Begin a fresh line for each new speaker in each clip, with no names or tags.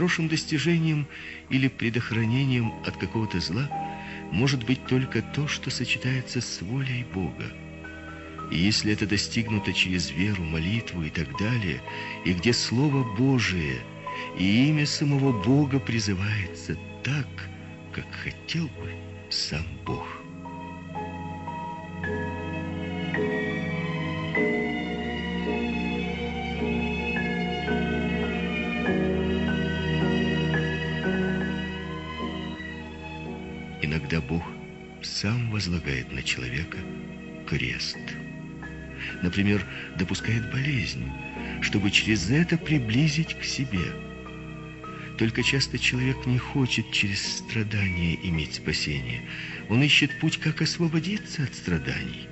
Хорошим достижением или предохранением от какого-то зла может быть только то, что сочетается с волей Бога. И если это достигнуто через веру, молитву и так далее, и где Слово Божие и имя самого Бога призывается так, как хотел бы сам Бог. Бог сам возлагает на человека крест – например, допускает болезнь, чтобы через это приблизить к себе. Только часто человек не хочет через страдания иметь спасение. Он ищет путь, как освободиться от страданий.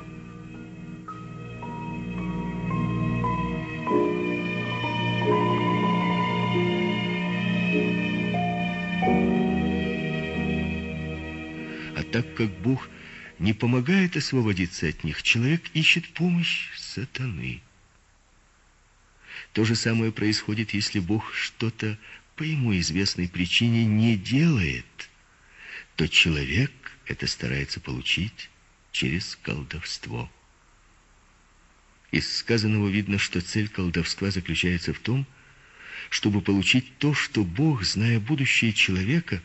Как Бог не помогает освободиться от них, человек ищет помощь сатаны. То же самое происходит, если Бог что-то по ему известной причине не делает, то человек это старается получить через колдовство. Из сказанного видно, что цель колдовства заключается в том, чтобы получить то, что Бог, зная будущее человека,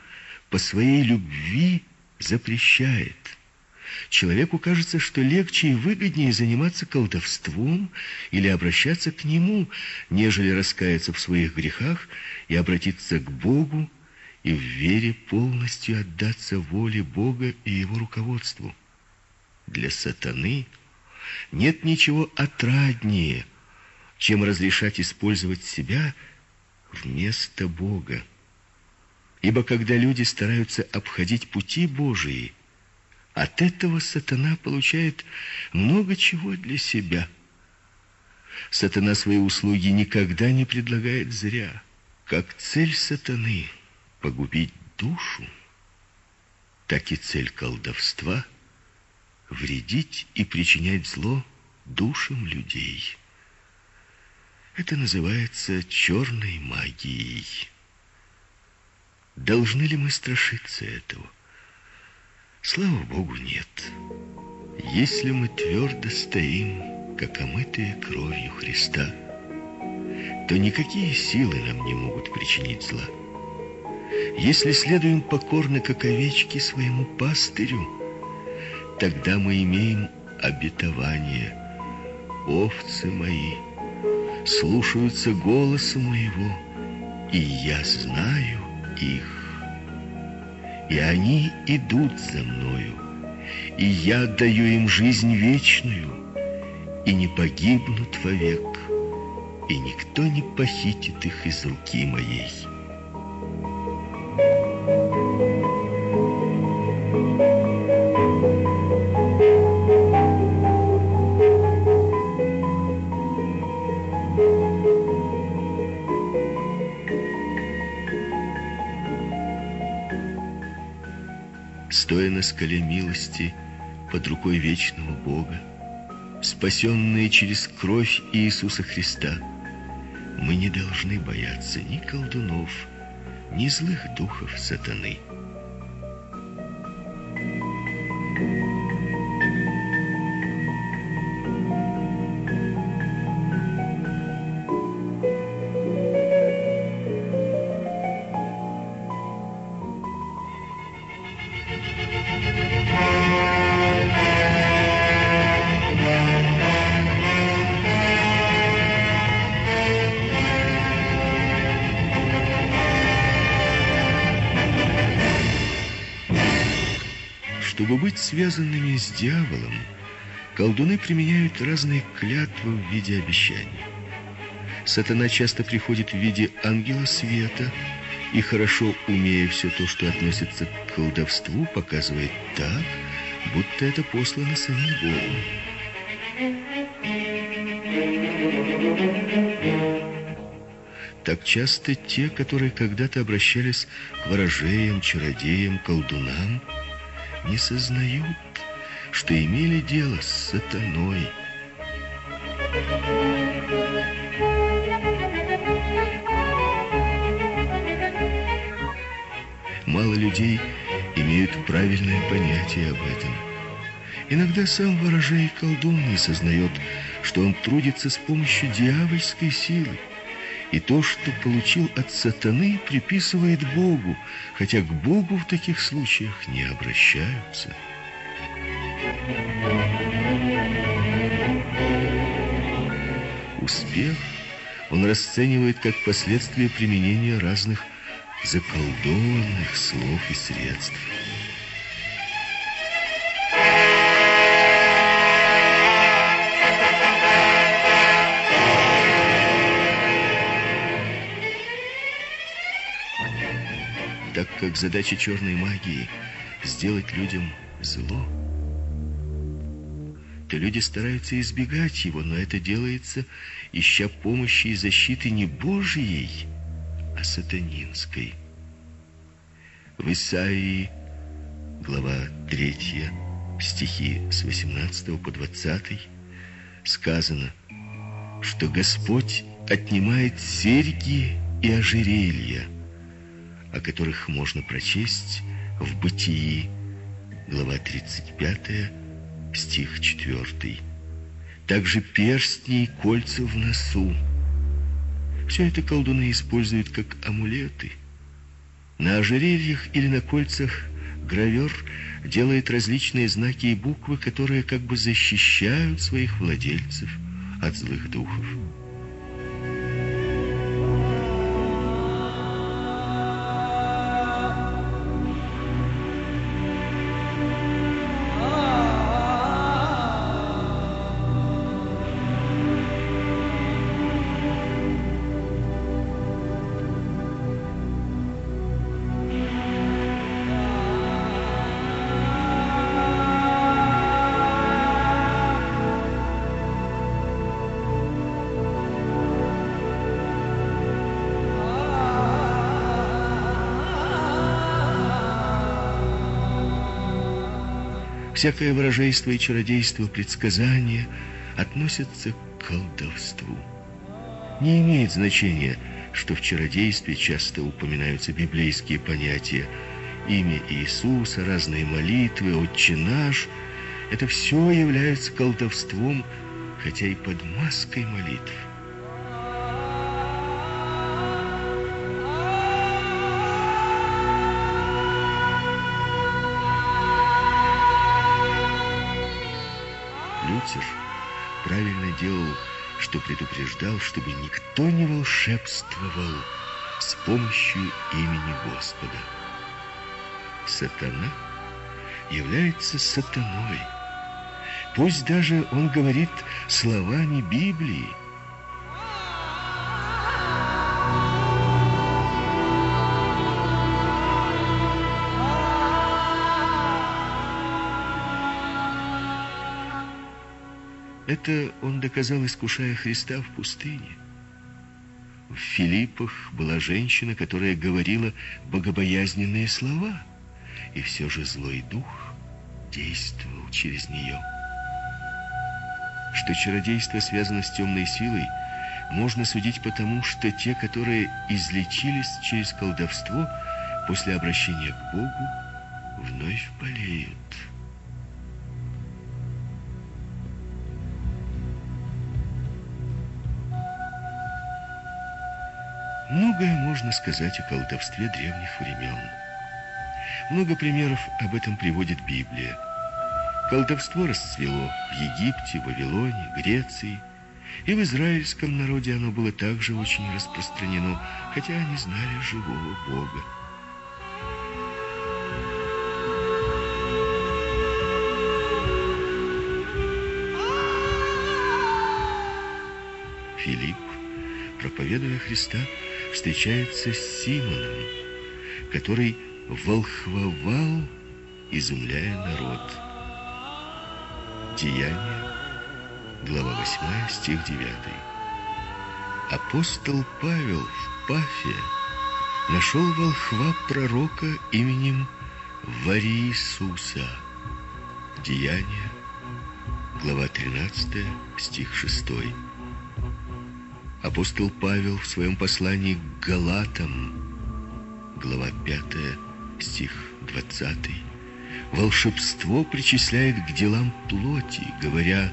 по своей любви запрещает – Человеку кажется, что легче и выгоднее заниматься колдовством или обращаться к нему, нежели раскаяться в своих грехах и обратиться к Богу и в вере полностью отдаться воле Бога и его руководству. Для сатаны нет ничего отраднее, чем разрешать использовать себя вместо Бога. Ибо когда люди стараются обходить пути Божии, от этого сатана получает много чего для себя. Сатана свои услуги никогда не предлагает зря. Как цель сатаны погубить душу, так и цель колдовства вредить и причинять зло душам людей. Это называется черной магией. Должны ли мы страшиться этого? Слава Богу, нет. Если мы твердо стоим, как омытые кровью Христа, то никакие силы нам не могут причинить зла. Если следуем покорно, как овечки, своему пастырю, тогда мы имеем обетование. Овцы мои слушаются голоса моего, и я знаю их и они идут за мною, и я даю им жизнь вечную, и не погибнут вовек, и никто не похитит их из руки моей». Скале милости под рукой вечного Бога, спасенные через кровь Иисуса Христа, мы не должны бояться ни колдунов, ни злых духов сатаны. Дьяволом, колдуны применяют разные клятвы в виде обещаний. Сатана часто приходит в виде ангела света и, хорошо умея все то, что относится к колдовству, показывает так, будто это послано самим Богом. Так часто те, которые когда-то обращались к ворожеям, чародеям, колдунам, не сознают, что имели дело с сатаной. людей имеют правильное понятие об этом. Иногда сам ворожей колдун не сознает, что он трудится с помощью дьявольской силы. И то, что получил от сатаны, приписывает Богу, хотя к Богу в таких случаях не обращаются. Успех он расценивает как последствие применения разных заколдованных слов и средств. Так как задача черной магии сделать людям зло, то люди стараются избегать его, но это делается, ища помощи и защиты не Божьей, а сатанинской. В Исаии, глава 3, стихи с 18 по 20, сказано, что Господь отнимает серьги и ожерелья, о которых можно прочесть в Бытии, глава 35, стих 4. Также перстни и кольца в носу. Все это колдуны используют как амулеты. На ожерельях или на кольцах гравер делает различные знаки и буквы, которые как бы защищают своих владельцев от злых духов. Всякое выражейство и чародейство, предсказания относятся к колдовству. Не имеет значения, что в чародействе часто упоминаются библейские понятия. Имя Иисуса, разные молитвы, Отче наш – это все является колдовством, хотя и под маской молитв. Люцер правильно делал, что предупреждал, чтобы никто не волшебствовал с помощью имени Господа. Сатана является сатаной. Пусть даже он говорит словами Библии, Это он доказал, искушая Христа в пустыне. В Филиппах была женщина, которая говорила богобоязненные слова, и все же злой дух действовал через нее. Что чародейство связано с темной силой, можно судить потому, что те, которые излечились через колдовство, после обращения к Богу, вновь болеют. Многое можно сказать о колдовстве древних времен. Много примеров об этом приводит Библия. Колдовство расцвело в Египте, Вавилоне, Греции, и в израильском народе оно было также очень распространено, хотя они знали живого Бога. Филипп, проповедуя Христа, встречается с Симоном, который волхвовал, изумляя народ. Деяние, глава 8, стих 9. Апостол Павел в Пафе нашел волхва пророка именем Вариисуса. Деяние, глава 13, стих 6. Апостол Павел в своем послании к Галатам, глава 5, стих 20, волшебство причисляет к делам плоти, говоря,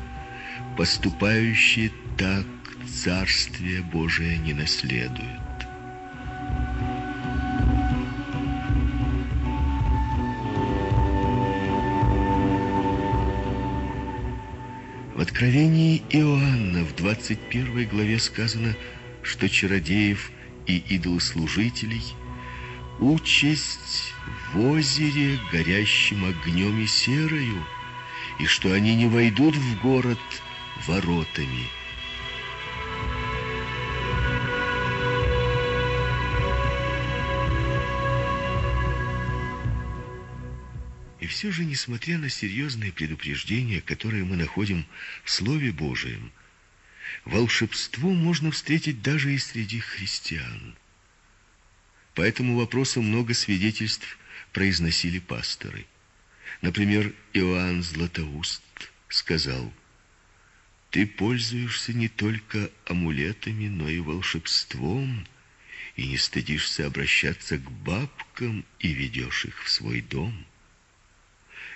поступающие так Царствие Божие не наследуют. Откровении Иоанна в 21 главе сказано, что чародеев и идолослужителей участь в озере, горящим огнем и серою, и что они не войдут в город воротами – все же, несмотря на серьезные предупреждения, которые мы находим в Слове Божием, волшебство можно встретить даже и среди христиан. По этому вопросу много свидетельств произносили пасторы. Например, Иоанн Златоуст сказал, «Ты пользуешься не только амулетами, но и волшебством, и не стыдишься обращаться к бабкам и ведешь их в свой дом».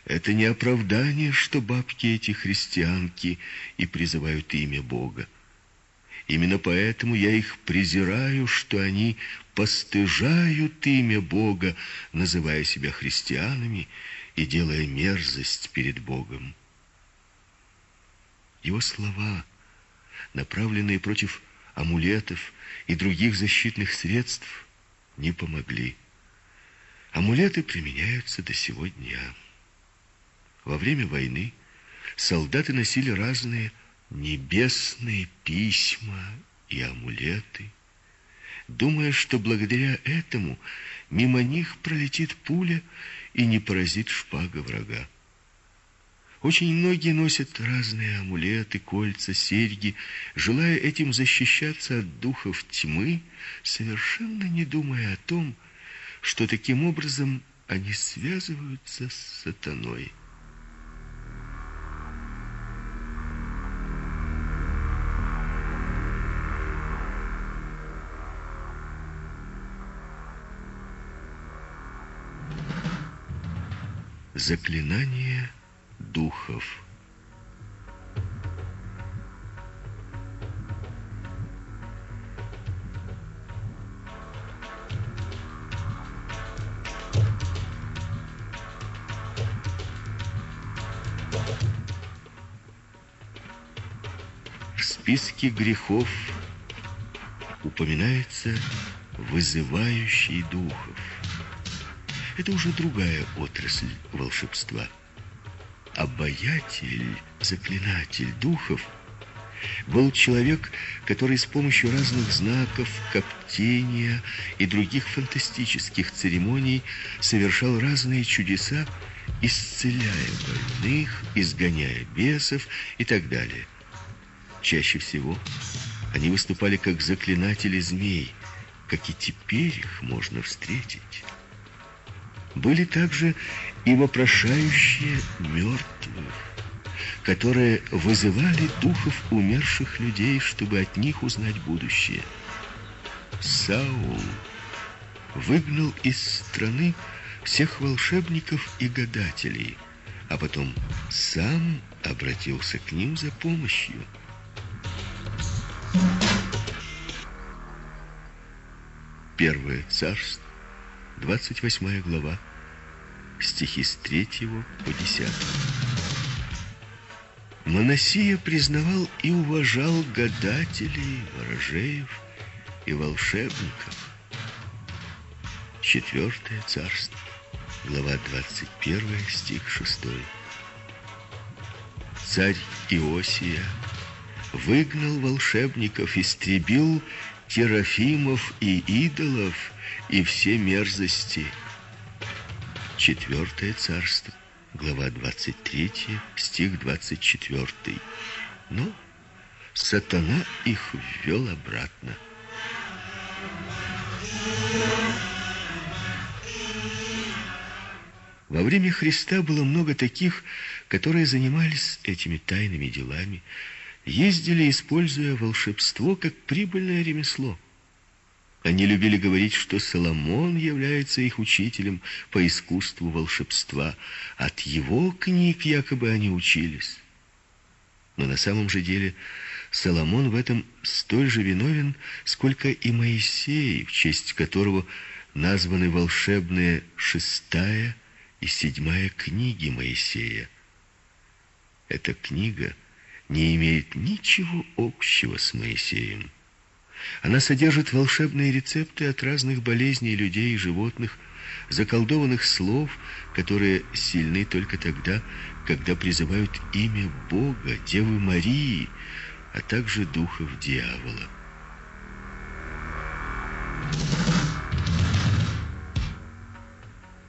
Это не оправдание, что бабки эти христианки и призывают имя Бога. Именно поэтому я их презираю, что они постыжают имя Бога, называя себя христианами и делая мерзость перед Богом. Его слова, направленные против амулетов и других защитных средств, не помогли. Амулеты применяются до сего дня. Во время войны солдаты носили разные небесные письма и амулеты, думая, что благодаря этому мимо них пролетит пуля и не поразит шпага врага. Очень многие носят разные амулеты, кольца, серьги, желая этим защищаться от духов тьмы, совершенно не думая о том, что таким образом они связываются с сатаной. Заклинание духов. В списке грехов упоминается вызывающий духов. Это уже другая отрасль волшебства. Обаятель, заклинатель духов был человек, который с помощью разных знаков, коптения и других фантастических церемоний совершал разные чудеса, исцеляя больных, изгоняя бесов и так далее. Чаще всего они выступали как заклинатели змей, как и теперь их можно встретить были также и вопрошающие мертвых, которые вызывали духов умерших людей, чтобы от них узнать будущее. Саул выгнал из страны всех волшебников и гадателей, а потом сам обратился к ним за помощью. Первое царство 28 глава, стихи с 3 по 10. Моносия признавал и уважал гадателей, ворожеев и волшебников. Четвертое царство, глава 21, стих 6. Царь Иосия выгнал волшебников, истребил терафимов и идолов – и все мерзости. Четвертое царство, глава 23, стих 24. Но сатана их ввел обратно. Во время Христа было много таких, которые занимались этими тайными делами, ездили, используя волшебство как прибыльное ремесло. Они любили говорить, что Соломон является их учителем по искусству волшебства. От его книг якобы они учились. Но на самом же деле Соломон в этом столь же виновен, сколько и Моисей, в честь которого названы волшебные шестая и седьмая книги Моисея. Эта книга не имеет ничего общего с Моисеем. Она содержит волшебные рецепты от разных болезней людей и животных, заколдованных слов, которые сильны только тогда, когда призывают имя Бога, Девы Марии, а также духов дьявола.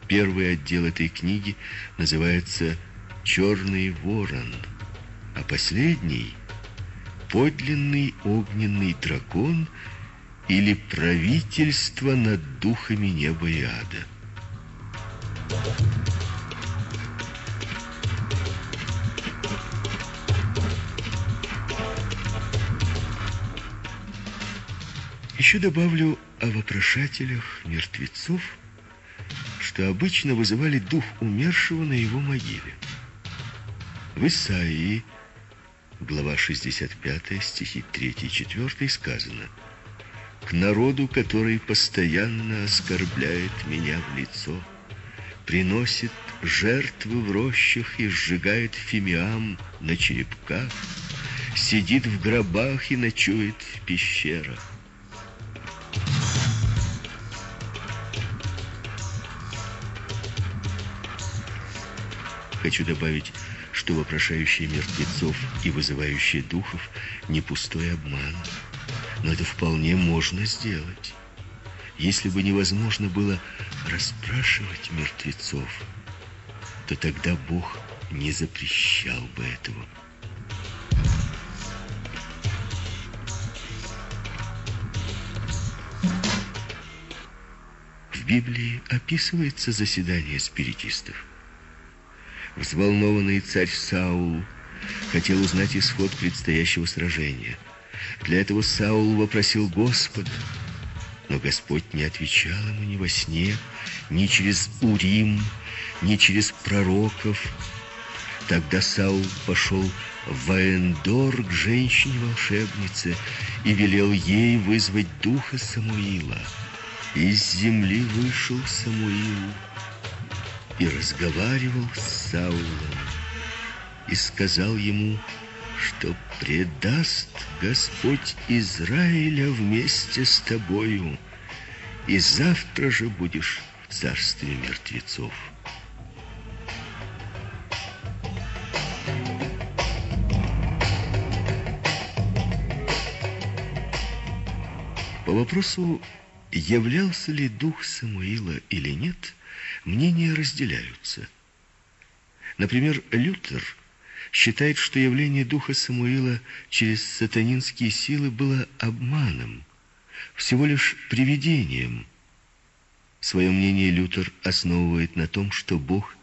Первый отдел этой книги называется «Черный ворон», а последний — подлинный огненный дракон или правительство над духами неба и ада. Еще добавлю о вопрошателях мертвецов, что обычно вызывали дух умершего на его могиле. В Исаии глава 65, стихи 3-4 сказано «К народу, который постоянно оскорбляет меня в лицо, приносит жертвы в рощах и сжигает фимиам на черепках, сидит в гробах и ночует в пещерах. Хочу добавить, что вопрошающие мертвецов и вызывающие духов не пустой обман. Но это вполне можно сделать. Если бы невозможно было расспрашивать мертвецов, то тогда Бог не запрещал бы этого. В Библии описывается заседание спиритистов. Взволнованный царь Саул хотел узнать исход предстоящего сражения. Для этого Саул вопросил Господа, но Господь не отвечал ему ни во сне, ни через Урим, ни через пророков. Тогда Саул пошел в Ваендор к женщине-волшебнице и велел ей вызвать духа Самуила. Из земли вышел Самуил и разговаривал с Саулом, и сказал ему, что предаст Господь Израиля вместе с тобою, и завтра же будешь в царстве мертвецов. По вопросу, являлся ли дух Самуила или нет, мнения разделяются. Например, Лютер считает, что явление духа Самуила через сатанинские силы было обманом, всего лишь привидением. Свое мнение Лютер основывает на том, что Бог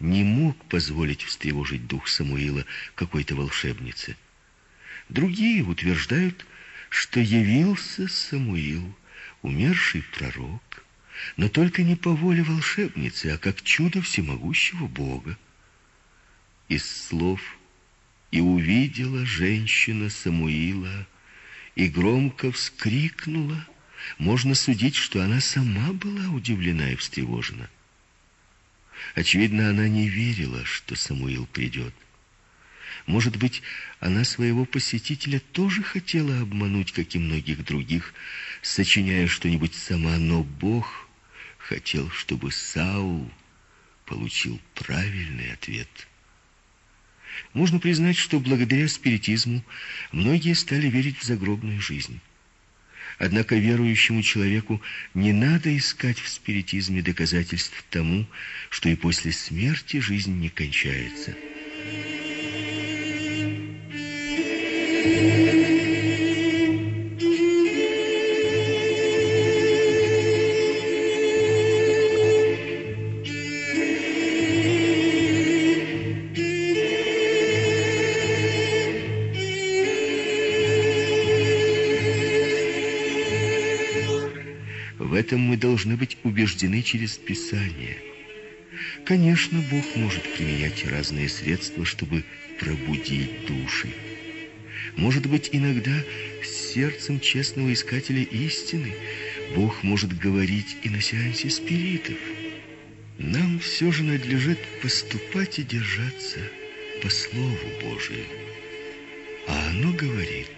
не мог позволить встревожить дух Самуила какой-то волшебнице. Другие утверждают, что явился Самуил, умерший пророк, но только не по воле волшебницы, а как чудо всемогущего Бога. Из слов «И увидела женщина Самуила, и громко вскрикнула», можно судить, что она сама была удивлена и встревожена. Очевидно, она не верила, что Самуил придет. Может быть, она своего посетителя тоже хотела обмануть, как и многих других, сочиняя что-нибудь сама, но Бог хотел, чтобы Саул получил правильный ответ. Можно признать, что благодаря спиритизму многие стали верить в загробную жизнь. Однако верующему человеку не надо искать в спиритизме доказательств тому, что и после смерти жизнь не кончается. Этом мы должны быть убеждены через Писание. Конечно, Бог может применять разные средства, чтобы пробудить души. Может быть, иногда с сердцем честного искателя истины Бог может говорить и на сеансе спиритов. Нам все же надлежит поступать и держаться по Слову Божию. А оно говорит,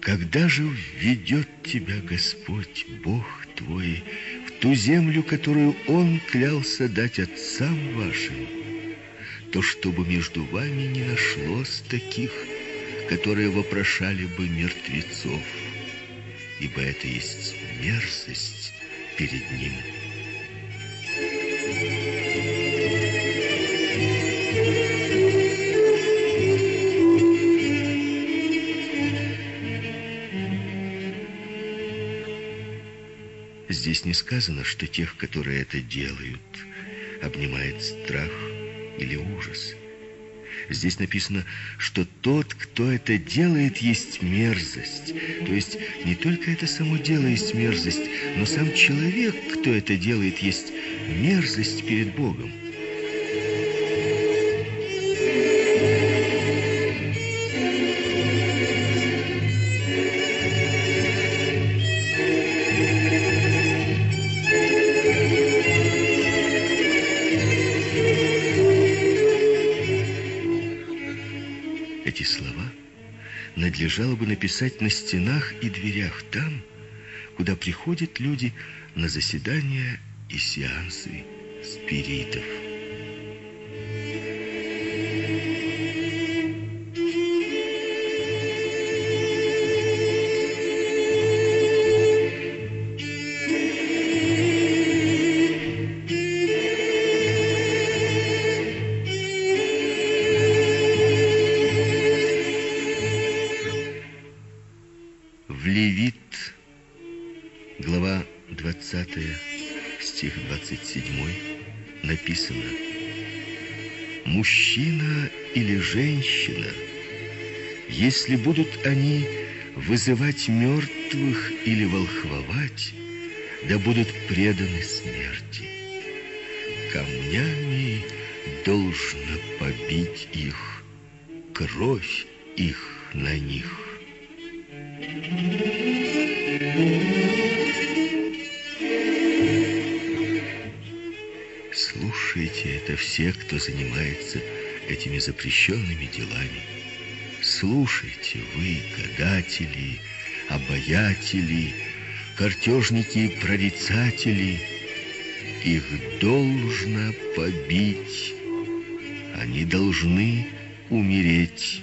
когда же введет тебя Господь, Бог твой, в ту землю, которую Он клялся дать отцам вашим, то чтобы между вами не нашлось таких, которые вопрошали бы мертвецов, ибо это есть мерзость перед Ним. Здесь не сказано, что тех, которые это делают, обнимает страх или ужас. Здесь написано, что тот, кто это делает, есть мерзость. То есть не только это само дело есть мерзость, но сам человек, кто это делает, есть мерзость перед Богом. Надлежало бы написать на стенах и дверях там, куда приходят люди на заседания и сеансы спиритов. Если будут они вызывать мертвых или волхвовать, да будут преданы смерти. Камнями должно побить их, кровь их на них. Все, кто занимается этими запрещенными делами. Слушайте вы, гадатели, обаятели, картежники и прорицатели, их должно побить, они должны умереть.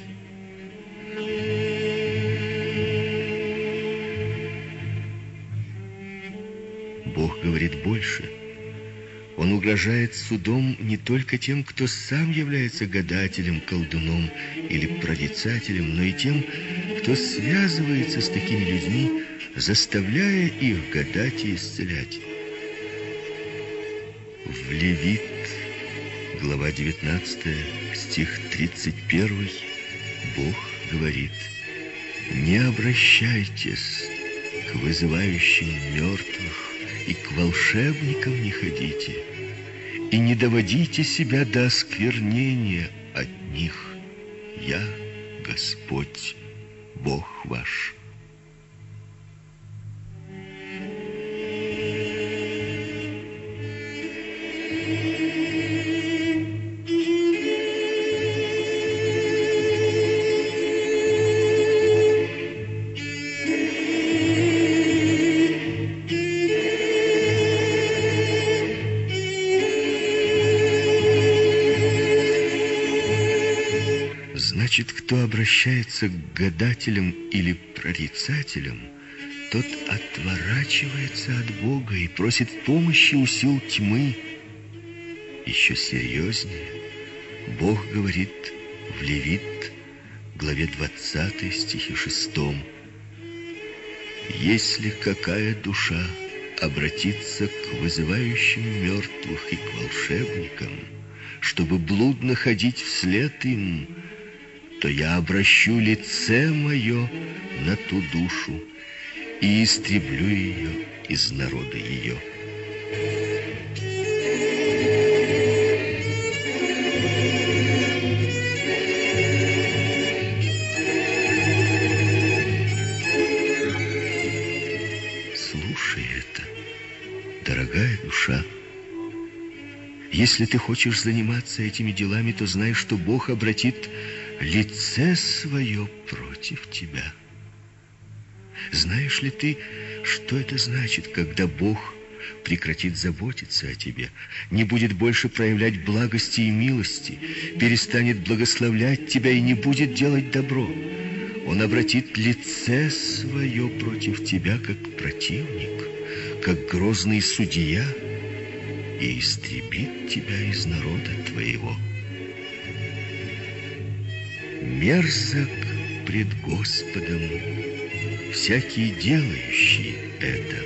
Бог говорит больше – угрожает судом не только тем, кто сам является гадателем, колдуном или прорицателем, но и тем, кто связывается с такими людьми, заставляя их гадать и исцелять. В Левит, глава 19, стих 31, Бог говорит, «Не обращайтесь к вызывающим мертвых, и к волшебникам не ходите, и не доводите себя до осквернения от них. Я Господь, Бог ваш». Обращается к гадателям или прорицателям, тот отворачивается от Бога и просит помощи у сил тьмы. Еще серьезнее, Бог говорит в Левит, главе 20, стихе 6. «Если какая душа обратится к вызывающим мертвых и к волшебникам, чтобы блудно ходить вслед им, то я обращу лице мое на ту душу и истреблю ее из народа ее. Слушай это, дорогая душа. Если ты хочешь заниматься этими делами, то знай, что Бог обратит лице свое против тебя. Знаешь ли ты, что это значит, когда Бог прекратит заботиться о тебе, не будет больше проявлять благости и милости, перестанет благословлять тебя и не будет делать добро? Он обратит лице свое против тебя, как противник, как грозный судья, и истребит тебя из народа твоего. Мерзок пред Господом всякий делающий это.